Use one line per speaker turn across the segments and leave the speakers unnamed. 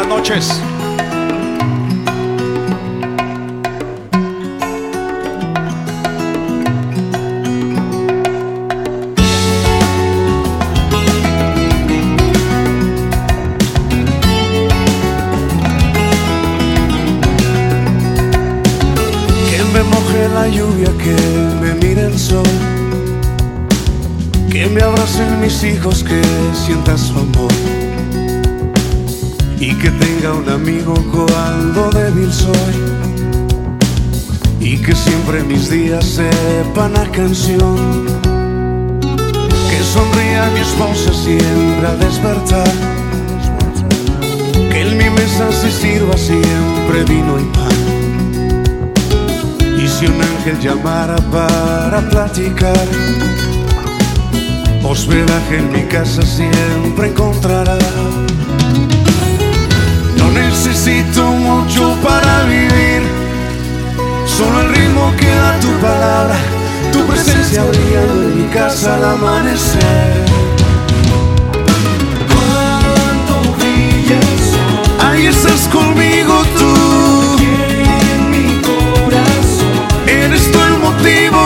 noches.
Que me moje la lluvia, que me mire el sol. Que me abracen mis hijos, que sienta su amor. Y que tenga un amigo cuando débil soy. Y que siempre mis días sepan a canción. Que sonría mi esposa siempre a despertar. Que en mi mesa se sirva siempre vino y pan. Y si un ángel llamara para platicar, hospedaje en mi casa siempre encontrará. En mi casa al amanecer. Cuando brilla el sol, ahí estás conmigo tú. En mi corazón, eres tú el motivo.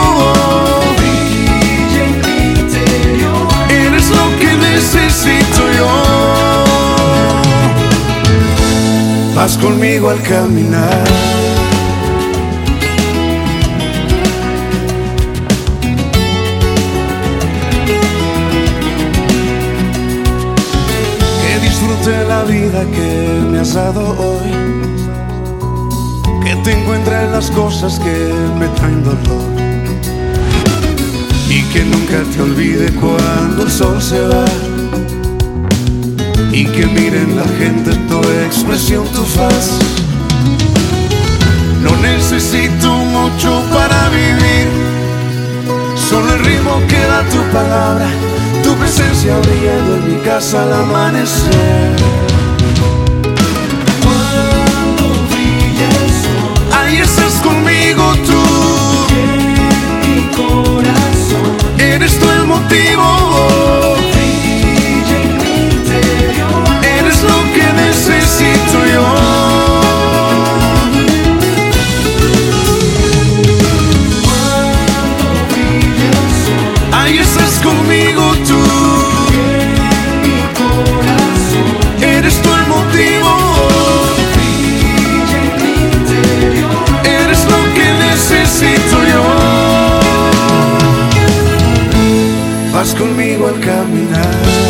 Brilla en mi interior, eres lo que necesito yo. Vas conmigo al caminar. Disfrute la vida que me has dado hoy. Que te encuentre en las cosas que me traen dolor. Y que nunca te olvide cuando el sol se va. Y que miren la gente tu expresión, tu faz. No necesito mucho para vivir. Solo el ritmo que da tu palabra, presencia brillando en mi casa al amanecer. Vas conmigo al caminar.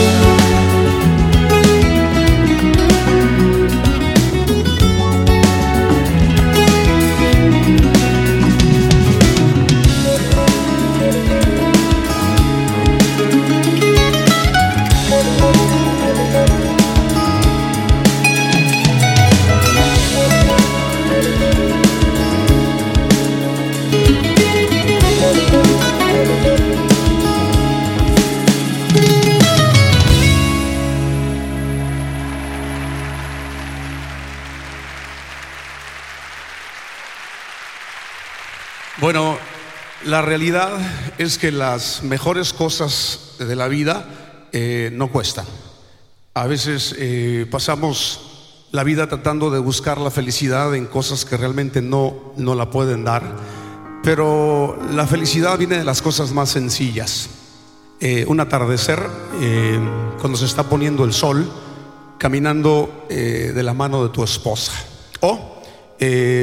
Bueno, la realidad es que las mejores cosas de la vida eh, no cuestan. A veces eh, pasamos la vida tratando de buscar la felicidad en cosas que realmente no, no la pueden dar, pero la felicidad viene de las cosas más sencillas. Eh, un atardecer, cuando se está poniendo el sol, caminando de la mano de tu esposa. O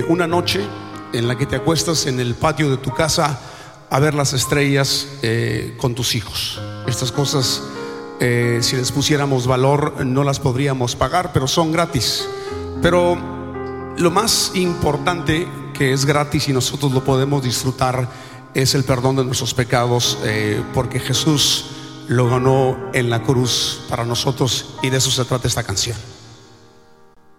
una noche en la que te acuestas en el patio de tu casa a ver las estrellas eh, con tus hijos. Estas cosas, eh, si les pusiéramos valor, no las podríamos pagar, pero son gratis. Pero lo más importante que es gratis y nosotros lo podemos disfrutar es el perdón de nuestros pecados, eh, porque Jesús lo ganó en la cruz para nosotros y de eso se trata esta canción.